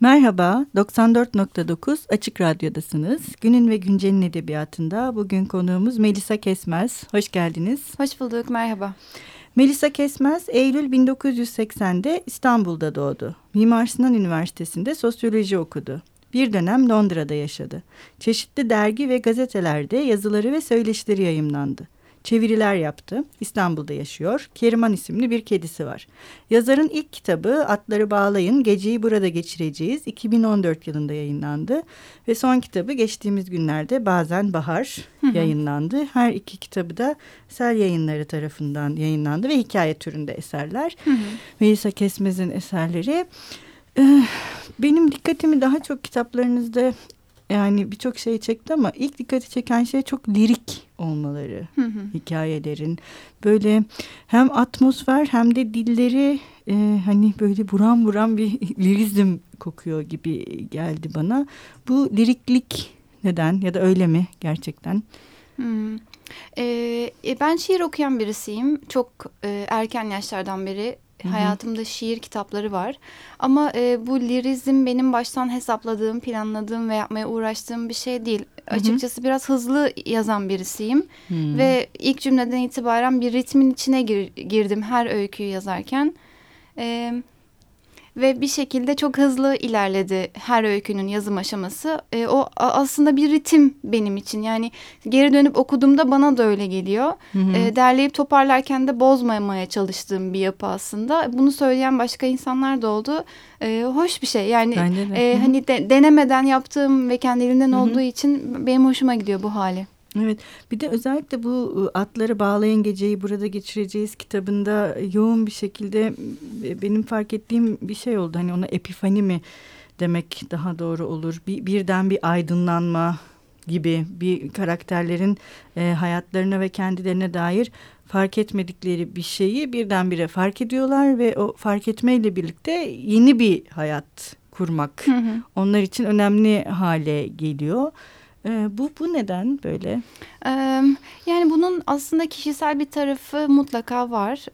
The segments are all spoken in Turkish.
Merhaba, 94.9 Açık Radyo'dasınız. Günün ve Güncel'in edebiyatında bugün konuğumuz Melisa Kesmez. Hoş geldiniz. Hoş bulduk, merhaba. Melisa Kesmez, Eylül 1980'de İstanbul'da doğdu. Mimar Sinan Üniversitesi'nde sosyoloji okudu. Bir dönem Londra'da yaşadı. Çeşitli dergi ve gazetelerde yazıları ve söyleşileri yayımlandı çeviriler yaptı. İstanbul'da yaşıyor. Keriman isimli bir kedisi var. Yazarın ilk kitabı Atları Bağlayın, Geceyi Burada Geçireceğiz 2014 yılında yayınlandı. Ve son kitabı geçtiğimiz günlerde Bazen Bahar yayınlandı. Her iki kitabı da Sel Yayınları tarafından yayınlandı ve hikaye türünde eserler. Hı Melisa Kesmez'in eserleri. Eh, benim dikkatimi daha çok kitaplarınızda yani birçok şey çekti ama ilk dikkati çeken şey çok lirik olmaları hı hı. hikayelerin. Böyle hem atmosfer hem de dilleri e, hani böyle buram buram bir lirizm kokuyor gibi geldi bana. Bu liriklik neden ya da öyle mi gerçekten? Hmm. Ee, ben şiir okuyan birisiyim. Çok e, erken yaşlardan beri Hayatımda şiir kitapları var. Ama e, bu lirizm benim baştan hesapladığım, planladığım ve yapmaya uğraştığım bir şey değil. Hı -hı. Açıkçası biraz hızlı yazan birisiyim. Hı -hı. Ve ilk cümleden itibaren bir ritmin içine gir girdim her öyküyü yazarken. Evet ve bir şekilde çok hızlı ilerledi her öykünün yazım aşaması. E, o aslında bir ritim benim için. Yani geri dönüp okuduğumda bana da öyle geliyor. Hı hı. E, derleyip toparlarken de bozmamaya çalıştığım bir yapı aslında. Bunu söyleyen başka insanlar da oldu. E, hoş bir şey. Yani e, hani de, denemeden yaptığım ve kendiliğinden hı hı. olduğu için benim hoşuma gidiyor bu hali. Evet bir de özellikle bu ıı, atları bağlayın geceyi burada geçireceğiz kitabında yoğun bir şekilde benim fark ettiğim bir şey oldu. Hani ona epifani mi demek daha doğru olur. Bir, birden bir aydınlanma gibi bir karakterlerin e, hayatlarına ve kendilerine dair fark etmedikleri bir şeyi birdenbire fark ediyorlar ve o fark etmeyle birlikte yeni bir hayat kurmak hı hı. onlar için önemli hale geliyor. Ee, bu bu neden böyle? Yani bunun aslında kişisel bir tarafı mutlaka var.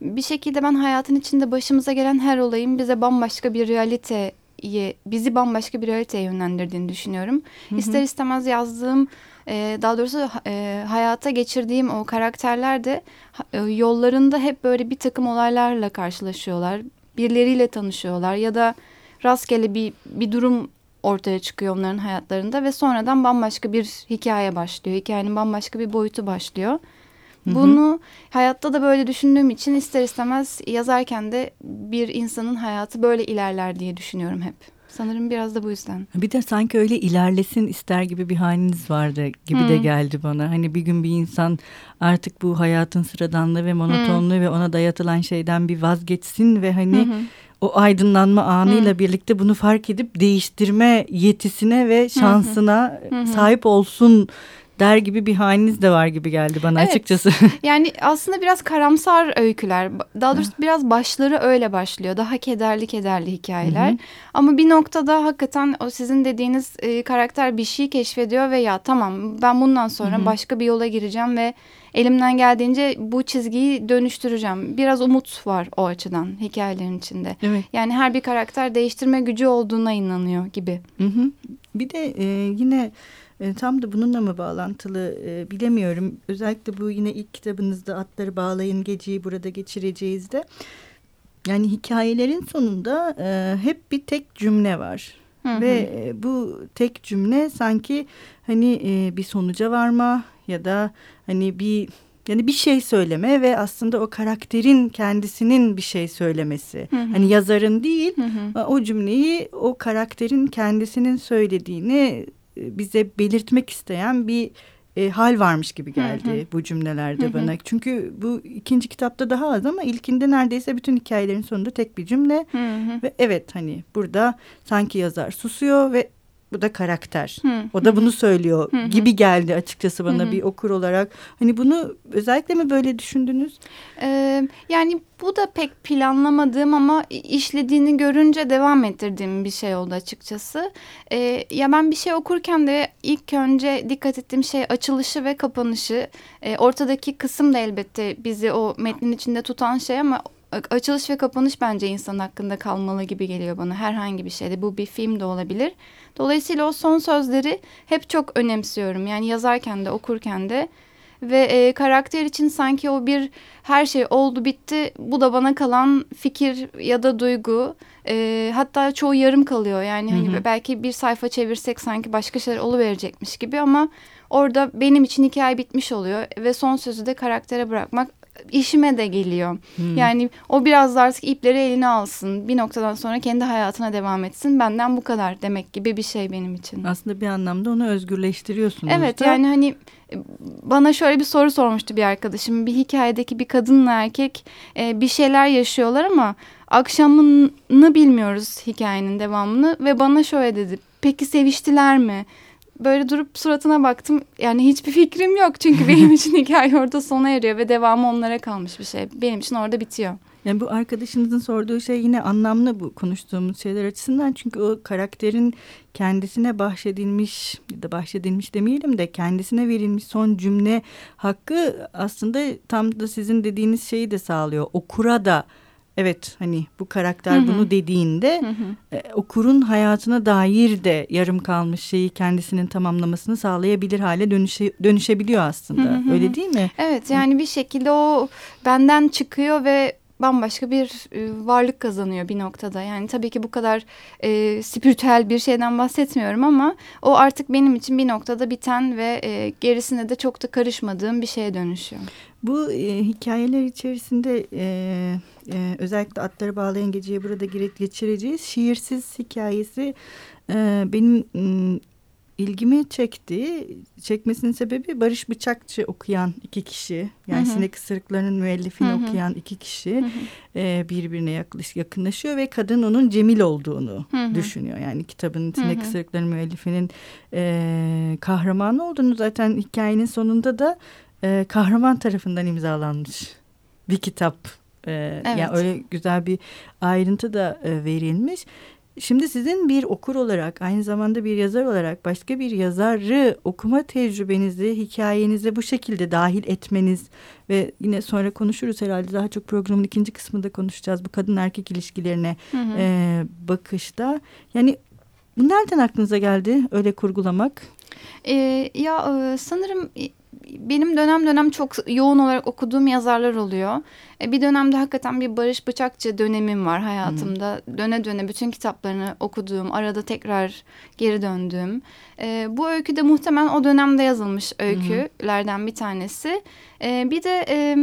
Bir şekilde ben hayatın içinde başımıza gelen her olayın bize bambaşka bir realite bizi bambaşka bir realiteye yönlendirdiğini düşünüyorum. Hı hı. İster istemez yazdığım e, daha doğrusu e, hayata geçirdiğim o karakterler de e, yollarında hep böyle bir takım olaylarla karşılaşıyorlar. Birileriyle tanışıyorlar ya da rastgele bir bir durum ortaya çıkıyor onların hayatlarında ve sonradan bambaşka bir hikaye başlıyor. Hikayenin bambaşka bir boyutu başlıyor. Bunu hayatta da böyle düşündüğüm için ister istemez yazarken de bir insanın hayatı böyle ilerler diye düşünüyorum hep. Sanırım biraz da bu yüzden. Bir de sanki öyle ilerlesin ister gibi bir haliniz vardı gibi hmm. de geldi bana. Hani bir gün bir insan artık bu hayatın sıradanlığı ve monotonluğu hmm. ve ona dayatılan şeyden bir vazgeçsin ve hani... Hmm o aydınlanma anıyla Hı. birlikte bunu fark edip değiştirme yetisine ve şansına Hı. Hı. sahip olsun der gibi bir haliniz de var gibi geldi bana evet. açıkçası. Yani aslında biraz karamsar öyküler. Daha doğrusu biraz başları öyle başlıyor. Daha kederli kederli hikayeler. Hı hı. Ama bir noktada hakikaten o sizin dediğiniz e, karakter bir şey keşfediyor ve ya tamam ben bundan sonra hı hı. başka bir yola gireceğim ve elimden geldiğince bu çizgiyi dönüştüreceğim. Biraz umut var o açıdan hikayelerin içinde. Evet. Yani her bir karakter değiştirme gücü olduğuna inanıyor gibi. Hı hı. Bir de e, yine e, tam da bununla mı bağlantılı e, bilemiyorum. Özellikle bu yine ilk kitabınızda atları bağlayın geceyi burada geçireceğiz de. Yani hikayelerin sonunda e, hep bir tek cümle var. Hı hı. Ve e, bu tek cümle sanki hani e, bir sonuca varma ya da hani bir yani bir şey söyleme ve aslında o karakterin kendisinin bir şey söylemesi. Hı hı. Hani yazarın değil hı hı. o cümleyi o karakterin kendisinin söylediğini bize belirtmek isteyen bir e, hal varmış gibi geldi hı hı. bu cümlelerde hı hı. bana. Çünkü bu ikinci kitapta daha az ama ilkinde neredeyse bütün hikayelerin sonunda tek bir cümle. Hı hı. Ve evet hani burada sanki yazar susuyor ve bu da karakter. Hı, o da bunu söylüyor hı, gibi geldi açıkçası bana hı. bir okur olarak. Hani bunu özellikle mi böyle düşündünüz? Ee, yani bu da pek planlamadığım ama işlediğini görünce devam ettirdiğim bir şey oldu açıkçası. Ee, ya ben bir şey okurken de ilk önce dikkat ettiğim şey açılışı ve kapanışı. Ee, ortadaki kısım da elbette bizi o metnin içinde tutan şey ama açılış ve kapanış bence insan hakkında kalmalı gibi geliyor bana herhangi bir şeyde. Bu bir film de olabilir. Dolayısıyla o son sözleri hep çok önemsiyorum. Yani yazarken de okurken de ve e, karakter için sanki o bir her şey oldu bitti bu da bana kalan fikir ya da duygu e, hatta çoğu yarım kalıyor yani hani hı hı. belki bir sayfa çevirsek sanki başka şeyler oluverecekmiş gibi ama orada benim için hikaye bitmiş oluyor ve son sözü de karaktere bırakmak işime de geliyor. Hmm. Yani o biraz da artık ipleri eline alsın. Bir noktadan sonra kendi hayatına devam etsin. Benden bu kadar demek gibi bir şey benim için. Aslında bir anlamda onu özgürleştiriyorsunuz Evet da. yani hani e, bana şöyle bir soru sormuştu bir arkadaşım. Bir hikayedeki bir kadınla erkek e, bir şeyler yaşıyorlar ama akşamını bilmiyoruz hikayenin devamını ve bana şöyle dedi. Peki seviştiler mi? Böyle durup suratına baktım. Yani hiçbir fikrim yok. Çünkü benim için hikaye orada sona eriyor ve devamı onlara kalmış bir şey. Benim için orada bitiyor. Yani bu arkadaşınızın sorduğu şey yine anlamlı bu konuştuğumuz şeyler açısından. Çünkü o karakterin kendisine bahşedilmiş ya da bahşedilmiş demeyelim de kendisine verilmiş son cümle hakkı aslında tam da sizin dediğiniz şeyi de sağlıyor. Okura da evet hani bu karakter hı hı. bunu dediğinde hı hı. E, okurun hayatına dair de yarım kalmış şeyi kendisinin tamamlamasını sağlayabilir hale dönüşe, dönüşebiliyor aslında. Hı hı. Öyle değil mi? Evet yani bir şekilde o benden çıkıyor ve bambaşka bir e, varlık kazanıyor bir noktada. Yani tabii ki bu kadar e, spiritüel bir şeyden bahsetmiyorum ama o artık benim için bir noktada biten ve e, gerisine de çok da karışmadığım bir şeye dönüşüyor. Bu e, hikayeler içerisinde e, e, özellikle atları bağlayan geceyi burada geçireceğiz. Şiirsiz hikayesi e, benim e, ilgimi çekti. Çekmesinin sebebi Barış Bıçakçı okuyan iki kişi. Yani hı hı. Sinek Isırıklarının müellifini hı hı. okuyan iki kişi hı hı. E, birbirine yaklaş, yakınlaşıyor ve kadın onun Cemil olduğunu hı hı. düşünüyor. Yani kitabın Sinek Isırıklarının müellifinin e, kahramanı olduğunu zaten hikayenin sonunda da e, kahraman tarafından imzalanmış bir kitap. E, evet. Yani öyle güzel bir ayrıntı da e, verilmiş. Şimdi sizin bir okur olarak aynı zamanda bir yazar olarak başka bir yazarı okuma tecrübenizi hikayenize bu şekilde dahil etmeniz ve yine sonra konuşuruz herhalde daha çok programın ikinci kısmında konuşacağız bu kadın erkek ilişkilerine hı hı. E, bakışta. Yani bu nereden aklınıza geldi öyle kurgulamak? E, ya sanırım benim dönem dönem çok yoğun olarak okuduğum yazarlar oluyor. E, bir dönemde hakikaten bir Barış Bıçakçı dönemim var hayatımda. Hmm. Döne döne bütün kitaplarını okuduğum, arada tekrar geri döndüğüm. E, bu öykü de muhtemelen o dönemde yazılmış öykülerden bir tanesi. E, bir de... E,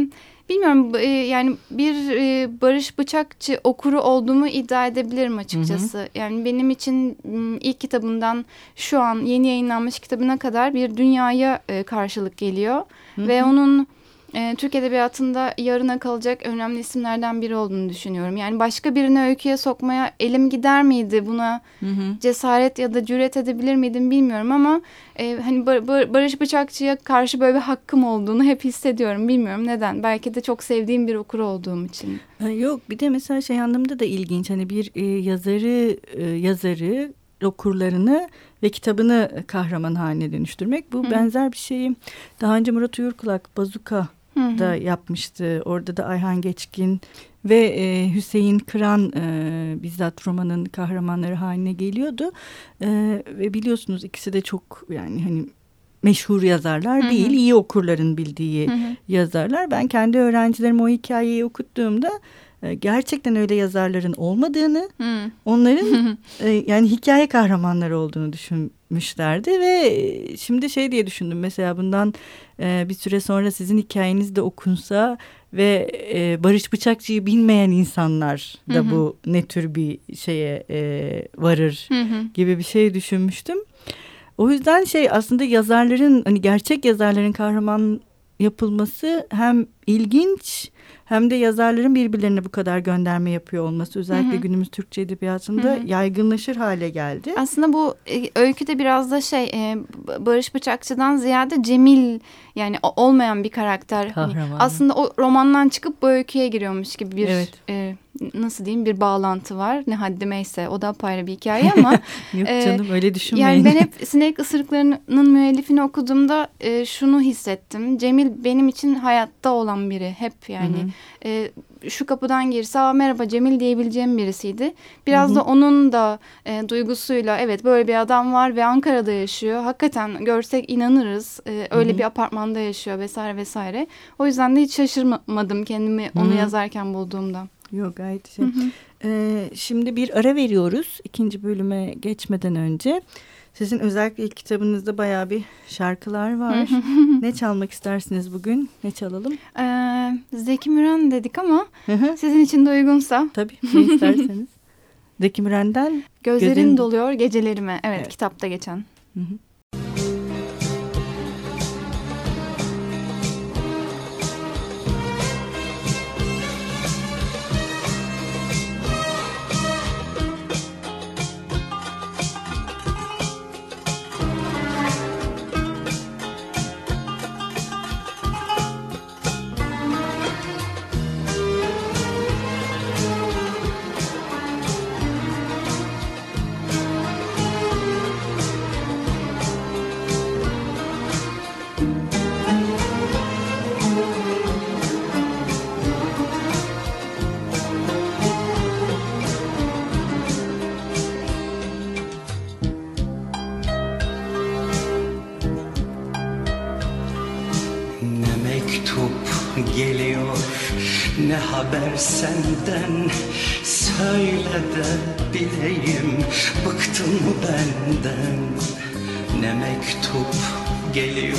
Bilmiyorum e, yani bir e, Barış Bıçakçı okuru olduğumu iddia edebilirim açıkçası. Hı hı. Yani benim için ilk kitabından şu an yeni yayınlanmış kitabına kadar bir dünyaya e, karşılık geliyor. Hı hı. Ve onun e, Türk Edebiyatı'nda yarına kalacak önemli isimlerden biri olduğunu düşünüyorum. Yani başka birini öyküye sokmaya elim gider miydi? Buna hı hı. cesaret ya da cüret edebilir miydim bilmiyorum ama e, hani Bar Bar Barış Bıçakçı'ya karşı böyle bir hakkım olduğunu hep hissediyorum. Bilmiyorum neden. Belki de çok sevdiğim bir okur olduğum için. Yok bir de mesela şey anlamda da ilginç. Hani bir e, yazarı e, yazarı okurlarını ve kitabını kahraman haline dönüştürmek. Bu Hı. benzer bir şeyi daha önce Murat Uyurkulak Bazuka hı da yapmıştı. Orada da Ayhan Geçkin ve e, Hüseyin Kıran e, bizzat romanın kahramanları haline geliyordu. E, ve biliyorsunuz ikisi de çok yani hani meşhur yazarlar hı hı. değil, iyi okurların bildiği hı hı. yazarlar. Ben kendi öğrencilerime o hikayeyi okuttuğumda gerçekten öyle yazarların olmadığını, hmm. onların e, yani hikaye kahramanları olduğunu düşünmüşlerdi ve e, şimdi şey diye düşündüm mesela bundan bir süre sonra sizin hikayeniz de okunsa ve Barış Bıçakçı'yı bilmeyen insanlar da bu ne tür bir şeye varır gibi bir şey düşünmüştüm. O yüzden şey aslında yazarların hani gerçek yazarların kahraman yapılması hem ilginç hem de yazarların birbirlerine bu kadar gönderme yapıyor olması özellikle hı hı. günümüz Türkçe edebiyatında hı hı. yaygınlaşır hale geldi. Aslında bu e, öykü de biraz da şey e, Barış Bıçakçı'dan ziyade Cemil yani olmayan bir karakter. Hani aslında o romandan çıkıp bu öyküye giriyormuş gibi bir evet. e, nasıl diyeyim bir bağlantı var. Ne haddimeyse o da apayrı bir hikaye ama. Yok e, canım öyle düşünmeyin. Yani ben hep Sinek ısırıklarının müellifini okuduğumda e, şunu hissettim. Cemil benim için hayatta olan biri. Hep yani e, şu kapıdan girse Aa, merhaba Cemil diyebileceğim birisiydi. Biraz hı hı. da onun da e, duygusuyla evet böyle bir adam var ve Ankara'da yaşıyor. Hakikaten görsek inanırız. E, öyle hı hı. bir apartmanda yaşıyor vesaire vesaire. O yüzden de hiç şaşırmadım kendimi onu hı hı. yazarken bulduğumda. Yok gayet şey. Hı hı. Ee, şimdi bir ara veriyoruz ikinci bölüme geçmeden önce. Sizin özellikle ilk kitabınızda bayağı bir şarkılar var. ne çalmak istersiniz bugün? Ne çalalım? Ee, Zeki Müren dedik ama sizin için de uygunsa. Tabii ne isterseniz. Zeki Müren'den Gözlerin gözlerin... doluyor gecelerime. Evet, evet. kitapta geçen. Hı hı. Senden Söyle de bileyim Bıktın mı benden? Ne mektup geliyor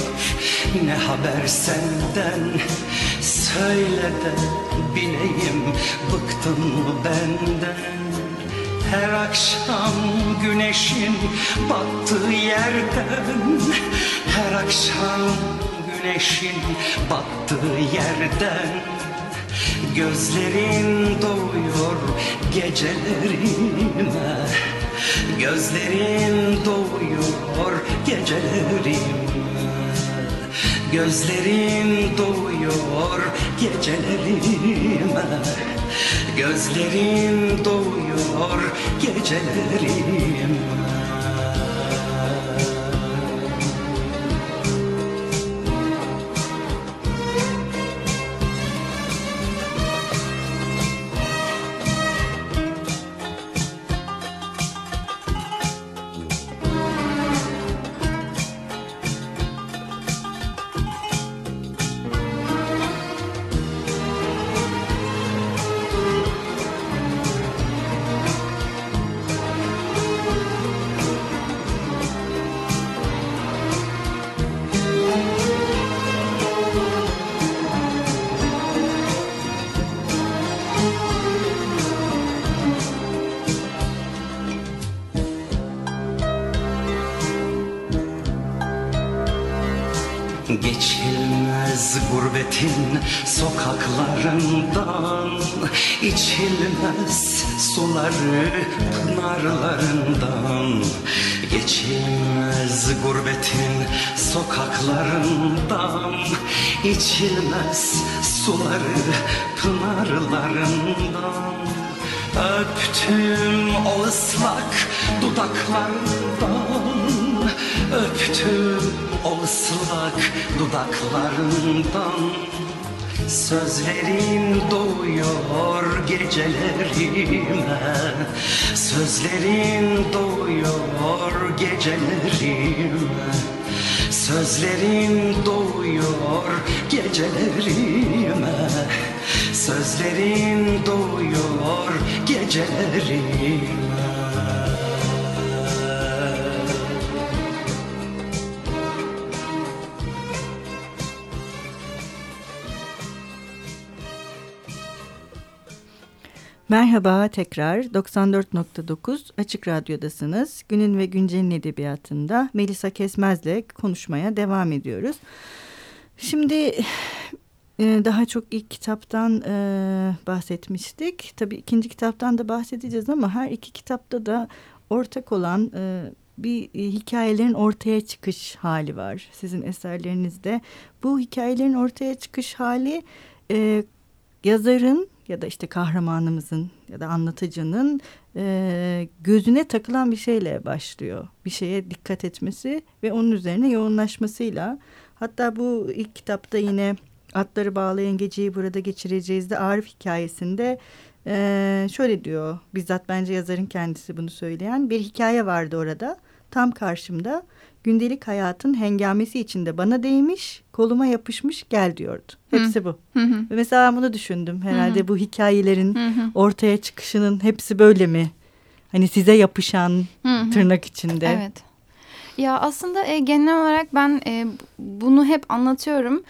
Ne haber senden? Söyle de bileyim Bıktın mı benden? Her akşam güneşin battığı yerden Her akşam güneşin battığı yerden Gözlerin doğuyor gecelerime. Gözlerin doğuyor gecelerime. Gözlerin doğuyor gecelerime. Gözlerin doğuyor gecelerime içilmez suları pınarlarından Geçilmez gurbetin sokaklarından. İçilmez suları pınarlarından. Öptüm o ıslak dudaklarından. Öptüm o ıslak dudaklarından Sözlerin doğuyor gecelerime. Sözlerin doğuyor gecelerime. Sözlerin doğuyor gecelerime. Sözlerin doğuyor gecelerime Merhaba tekrar 94.9 Açık Radyo'dasınız. Günün ve Güncel'in edebiyatında Melisa Kesmez'le konuşmaya devam ediyoruz. Şimdi e, daha çok ilk kitaptan e, bahsetmiştik. Tabii ikinci kitaptan da bahsedeceğiz ama her iki kitapta da ortak olan e, bir hikayelerin ortaya çıkış hali var. Sizin eserlerinizde bu hikayelerin ortaya çıkış hali yazarın ya da işte kahramanımızın ya da anlatıcının e, gözüne takılan bir şeyle başlıyor. Bir şeye dikkat etmesi ve onun üzerine yoğunlaşmasıyla. Hatta bu ilk kitapta yine atları bağlayan geceyi burada geçireceğiz de Arif hikayesinde e, şöyle diyor. Bizzat bence yazarın kendisi bunu söyleyen bir hikaye vardı orada. Tam karşımda gündelik hayatın hengamesi içinde bana değmiş, koluma yapışmış gel diyordu. Hepsi bu. Hı hı. Mesela ben bunu düşündüm. Herhalde Hı hı. bu hikayelerin Hı hı. ortaya çıkışının hepsi böyle mi? Hani size yapışan Hı hı. tırnak içinde. Evet. Ya aslında e, genel olarak ben e, bunu hep anlatıyorum.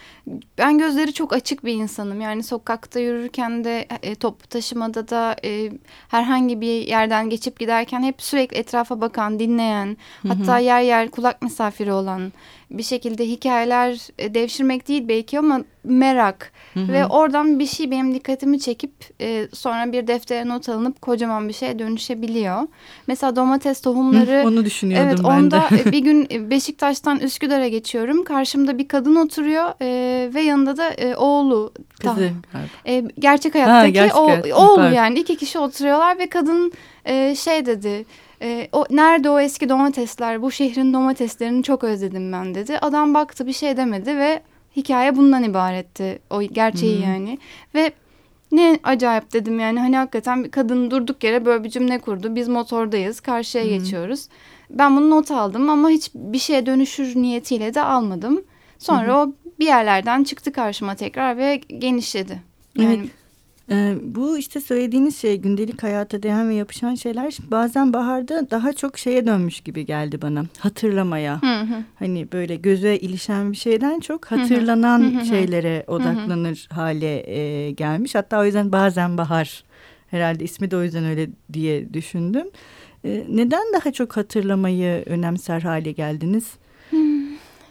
Ben gözleri çok açık bir insanım. Yani sokakta yürürken de e, toplu taşımada da e, herhangi bir yerden geçip giderken hep sürekli etrafa bakan, dinleyen, hatta yer yer kulak misafiri olan bir şekilde hikayeler e, devşirmek değil belki ama merak ve oradan bir şey benim dikkatimi çekip e, sonra bir deftere not alınıp kocaman bir şeye dönüşebiliyor. Mesela domates Hı, tohumları Onu düşünüyordum Evet ben onda de. bir gün Beşiktaş'tan Üsküdar'a geçiyorum. Karşımda bir kadın oturuyor e, ve yanında da e, oğlu. Kızı galiba. E, gerçek hayattaki gerçek o, hayat, oğlu yani iki kişi oturuyorlar ve kadın e, şey dedi. E, o nerede o eski domatesler? Bu şehrin domateslerini çok özledim ben dedi. Adam baktı bir şey demedi ve hikaye bundan ibaretti. O gerçeği yani. Ve ne acayip dedim yani hani hakikaten bir kadın durduk yere böyle bir cümle kurdu. Biz motordayız, karşıya geçiyoruz. Ben bunu not aldım ama hiç bir şeye dönüşür niyetiyle de almadım. Sonra o bir yerlerden çıktı karşıma tekrar ve genişledi. Yani Evet. Ee, bu işte söylediğiniz şey gündelik hayata değen ve yapışan şeyler bazen baharda daha çok şeye dönmüş gibi geldi bana. Hatırlamaya. Hı hı. Hani böyle göze ilişen bir şeyden çok hatırlanan Hı hı hı. şeylere odaklanır hale e, gelmiş. Hatta o yüzden bazen bahar herhalde ismi de o yüzden öyle diye düşündüm. E, neden daha çok hatırlamayı önemser hale geldiniz?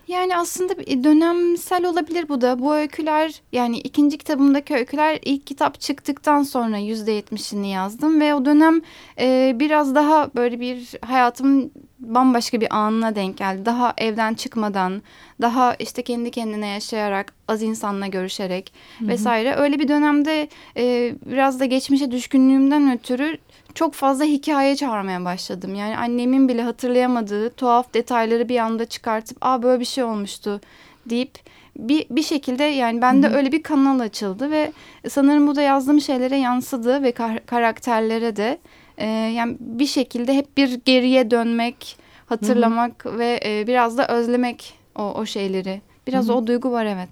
Yani aslında bir dönemsel olabilir bu da. Bu öyküler yani ikinci kitabımdaki öyküler ilk kitap çıktıktan sonra yüzde yetmişini yazdım. Ve o dönem e, biraz daha böyle bir hayatımın bambaşka bir anına denk geldi. Daha evden çıkmadan, daha işte kendi kendine yaşayarak, az insanla görüşerek vesaire. Öyle bir dönemde e, biraz da geçmişe düşkünlüğümden ötürü çok fazla hikaye çağırmaya başladım. Yani annemin bile hatırlayamadığı tuhaf detayları bir anda çıkartıp aa böyle bir şey olmuştu deyip bir, bir şekilde yani bende öyle bir kanal açıldı ve sanırım bu da yazdığım şeylere yansıdı ve kar- karakterlere de Ee, yani bir şekilde hep bir geriye dönmek, hatırlamak ve e, biraz da özlemek o, o şeyleri. Biraz o duygu var evet.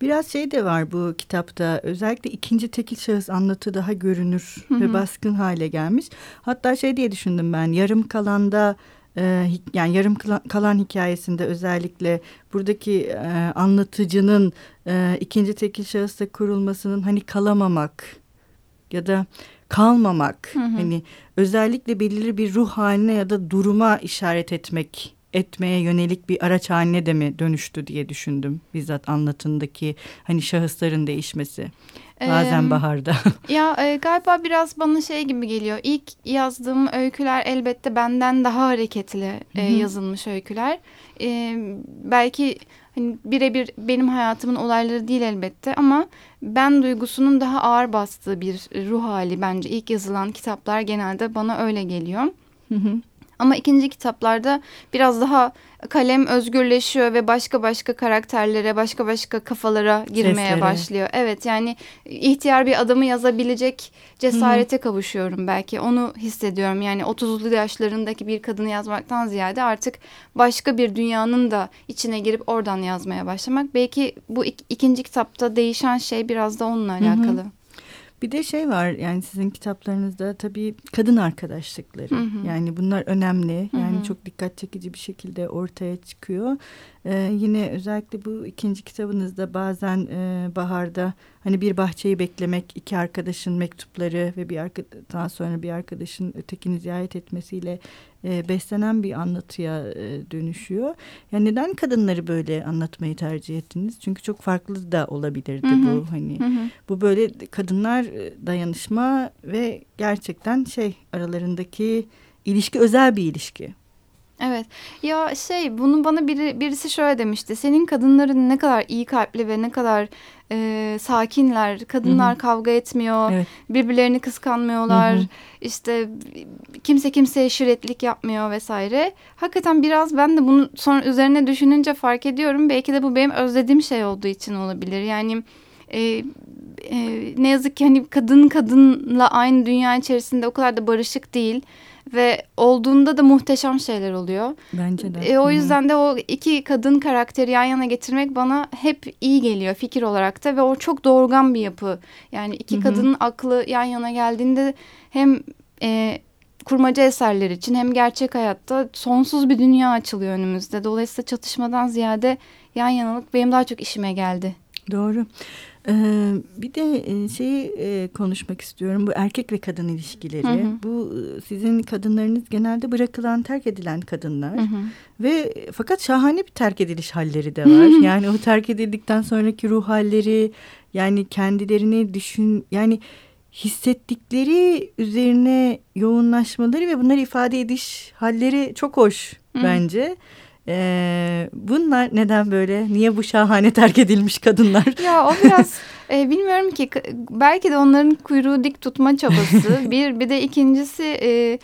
Biraz şey de var bu kitapta özellikle ikinci tekil şahıs anlatı daha görünür ve baskın hale gelmiş. Hatta şey diye düşündüm ben yarım kalanda e, yani yarım kala- kalan hikayesinde özellikle buradaki e, anlatıcının e, ikinci tekil şahısta kurulmasının hani kalamamak ya da kalmamak hani özellikle belirli bir ruh haline ya da duruma işaret etmek etmeye yönelik bir araç haline de mi dönüştü diye düşündüm bizzat anlatındaki hani şahısların değişmesi bazen Ee, baharda. Ya e, galiba biraz bana şey gibi geliyor. İlk yazdığım öyküler elbette benden daha hareketli e, yazılmış öyküler. E, belki hani birebir benim hayatımın olayları değil elbette ama ben duygusunun daha ağır bastığı bir ruh hali bence ilk yazılan kitaplar genelde bana öyle geliyor. Hı hı. Ama ikinci kitaplarda biraz daha kalem özgürleşiyor ve başka başka karakterlere, başka başka kafalara girmeye Seslere. başlıyor. Evet yani ihtiyar bir adamı yazabilecek cesarete kavuşuyorum belki. Onu hissediyorum. Yani 30'lu yaşlarındaki bir kadını yazmaktan ziyade artık başka bir dünyanın da içine girip oradan yazmaya başlamak. Belki bu ik- ikinci kitapta değişen şey biraz da onunla alakalı. Bir de şey var yani sizin kitaplarınızda tabii kadın arkadaşlıkları. Yani bunlar önemli. Yani çok dikkat çekici bir şekilde ortaya çıkıyor. Ee, yine özellikle bu ikinci kitabınızda bazen e, baharda hani bir bahçeyi beklemek, iki arkadaşın mektupları ve bir arka, daha sonra bir arkadaşın ötekini ziyaret etmesiyle e, beslenen bir anlatıya e, dönüşüyor. Yani neden kadınları böyle anlatmayı tercih ettiniz? Çünkü çok farklı da olabilirdi Hı hı. bu hani. Bu böyle kadınlar e, dayanışma ve gerçekten şey aralarındaki ilişki özel bir ilişki. Evet ya şey bunu bana biri, birisi şöyle demişti. Senin kadınların ne kadar iyi kalpli ve ne kadar e, sakinler. Kadınlar Hı hı. kavga etmiyor. Evet. Birbirlerini kıskanmıyorlar. Hı hı. İşte kimse kimseye şiretlik yapmıyor vesaire. Hakikaten biraz ben de bunu sonra üzerine düşününce fark ediyorum. Belki de bu benim özlediğim şey olduğu için olabilir. Yani e, e, ne yazık ki hani kadın kadınla aynı dünya içerisinde o kadar da barışık değil. Ve olduğunda da muhteşem şeyler oluyor. Bence de. E, o yüzden de o iki kadın karakteri yan yana getirmek bana hep iyi geliyor fikir olarak da ve o çok doğurgan bir yapı. Yani iki Hı hı. kadının aklı yan yana geldiğinde hem e, kurmaca eserler için hem gerçek hayatta sonsuz bir dünya açılıyor önümüzde. Dolayısıyla çatışmadan ziyade yan yanalık benim daha çok işime geldi. Doğru. Ee, bir de e, şeyi e, konuşmak istiyorum. Bu erkek ve kadın ilişkileri. Hı hı. Bu e, sizin kadınlarınız genelde bırakılan, terk edilen kadınlar. Hı hı. Ve fakat şahane bir terk ediliş halleri de var. yani o terk edildikten sonraki ruh halleri, yani kendilerini düşün, yani hissettikleri üzerine yoğunlaşmaları ve bunları ifade ediş halleri çok hoş Hı. bence. Ee, bunlar neden böyle? Niye bu şahane terk edilmiş kadınlar? Ya o biraz e, bilmiyorum ki belki de onların kuyruğu dik tutma çabası bir bir de ikincisi e,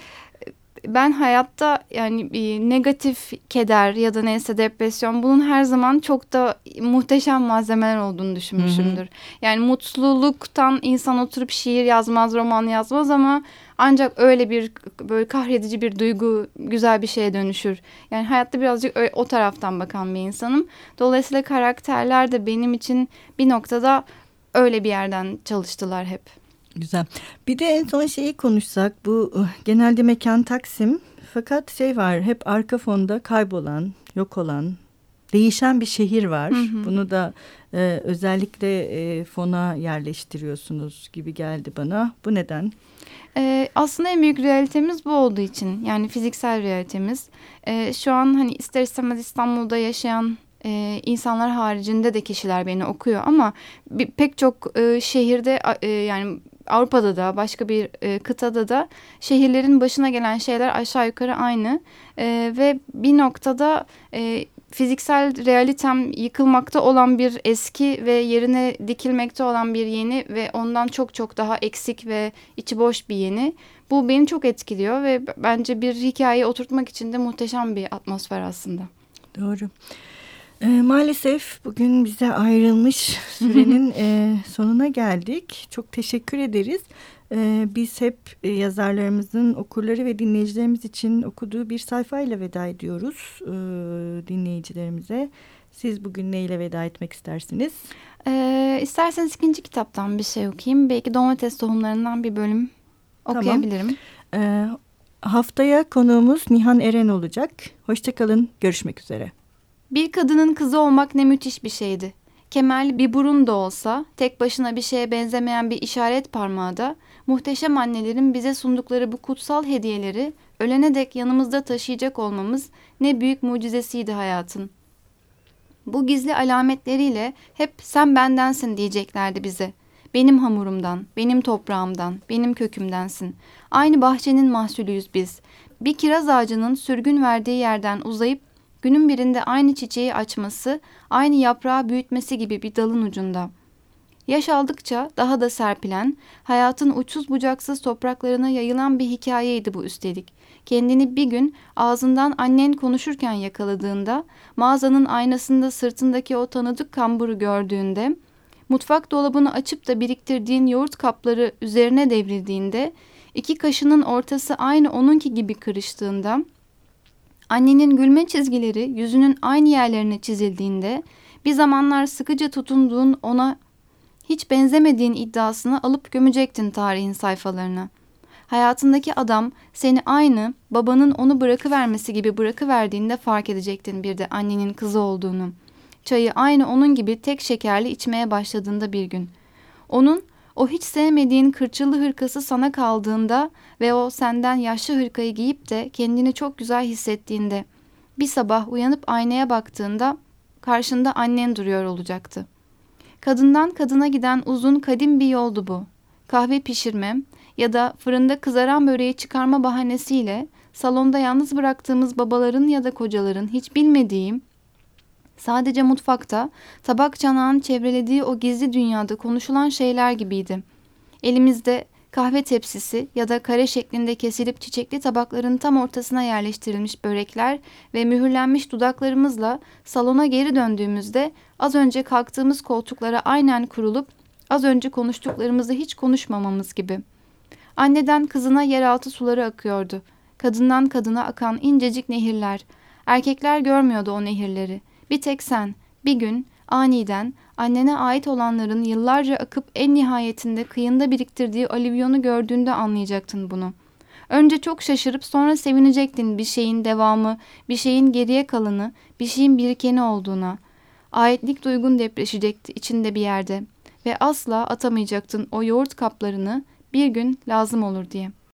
ben hayatta yani bir negatif keder ya da neyse depresyon bunun her zaman çok da muhteşem malzemeler olduğunu düşünmüşümdür. Yani mutluluktan insan oturup şiir yazmaz, roman yazmaz ama ancak öyle bir böyle kahredici bir duygu güzel bir şeye dönüşür. Yani hayatta birazcık ö- o taraftan bakan bir insanım. Dolayısıyla karakterler de benim için bir noktada öyle bir yerden çalıştılar hep. Güzel. Bir de en son şeyi konuşsak. Bu uh, genelde mekan Taksim. Fakat şey var hep arka fonda kaybolan, yok olan, değişen bir şehir var. Hı hı. Bunu da e, özellikle e, fona yerleştiriyorsunuz gibi geldi bana. Bu neden? Ee, aslında en büyük realitemiz bu olduğu için yani fiziksel realitemiz. Ee, şu an hani ister istemez İstanbul'da yaşayan e, insanlar haricinde de kişiler beni okuyor ama bir, pek çok e, şehirde e, yani Avrupa'da da başka bir e, kıtada da şehirlerin başına gelen şeyler aşağı yukarı aynı E, ve bir noktada e, fiziksel realitem yıkılmakta olan bir eski ve yerine dikilmekte olan bir yeni ve ondan çok çok daha eksik ve içi boş bir yeni. Bu beni çok etkiliyor ve bence bir hikayeyi oturtmak için de muhteşem bir atmosfer aslında. Doğru. E, maalesef bugün bize ayrılmış sürenin e, sonuna geldik. Çok teşekkür ederiz. E, biz hep e, yazarlarımızın okurları ve dinleyicilerimiz için okuduğu bir sayfayla veda ediyoruz e, dinleyicilerimize. Siz bugün neyle veda etmek istersiniz? Ee, isterseniz ikinci kitaptan bir şey okuyayım. Belki domates tohumlarından bir bölüm Tamam. okuyabilirim. E, haftaya konuğumuz Nihan Eren olacak. Hoşçakalın, görüşmek üzere. Bir kadının kızı olmak ne müthiş bir şeydi. Kemal bir burun da olsa, tek başına bir şeye benzemeyen bir işaret parmağı da, muhteşem annelerin bize sundukları bu kutsal hediyeleri ölene dek yanımızda taşıyacak olmamız ne büyük mucizesiydi hayatın. Bu gizli alametleriyle hep sen bendensin diyeceklerdi bize. Benim hamurumdan, benim toprağımdan, benim kökümdensin. Aynı bahçenin mahsulüyüz biz. Bir kiraz ağacının sürgün verdiği yerden uzayıp günün birinde aynı çiçeği açması, aynı yaprağı büyütmesi gibi bir dalın ucunda. Yaş aldıkça daha da serpilen, hayatın uçsuz bucaksız topraklarına yayılan bir hikayeydi bu üstelik. Kendini bir gün ağzından annen konuşurken yakaladığında, mağazanın aynasında sırtındaki o tanıdık kamburu gördüğünde, mutfak dolabını açıp da biriktirdiğin yoğurt kapları üzerine devrildiğinde, iki kaşının ortası aynı onunki gibi kırıştığında, Annenin gülme çizgileri yüzünün aynı yerlerine çizildiğinde bir zamanlar sıkıca tutunduğun ona hiç benzemediğin iddiasını alıp gömecektin tarihin sayfalarına. Hayatındaki adam seni aynı babanın onu bırakıvermesi gibi bırakıverdiğinde fark edecektin bir de annenin kızı olduğunu. Çayı aynı onun gibi tek şekerli içmeye başladığında bir gün. Onun o hiç sevmediğin kırçıllı hırkası sana kaldığında ve o senden yaşlı hırkayı giyip de kendini çok güzel hissettiğinde bir sabah uyanıp aynaya baktığında karşında annen duruyor olacaktı. Kadından kadına giden uzun kadim bir yoldu bu. Kahve pişirme ya da fırında kızaran böreği çıkarma bahanesiyle salonda yalnız bıraktığımız babaların ya da kocaların hiç bilmediğim, sadece mutfakta tabak çanağın çevrelediği o gizli dünyada konuşulan şeyler gibiydi. Elimizde kahve tepsisi ya da kare şeklinde kesilip çiçekli tabakların tam ortasına yerleştirilmiş börekler ve mühürlenmiş dudaklarımızla salona geri döndüğümüzde az önce kalktığımız koltuklara aynen kurulup az önce konuştuklarımızı hiç konuşmamamız gibi. Anneden kızına yeraltı suları akıyordu. Kadından kadına akan incecik nehirler. Erkekler görmüyordu o nehirleri. Bir tek sen, bir gün aniden annene ait olanların yıllarca akıp en nihayetinde kıyında biriktirdiği alivyonu gördüğünde anlayacaktın bunu. Önce çok şaşırıp sonra sevinecektin bir şeyin devamı, bir şeyin geriye kalanı, bir şeyin birikeni olduğuna. Aitlik duygun depreşecekti içinde bir yerde ve asla atamayacaktın o yoğurt kaplarını bir gün lazım olur diye.''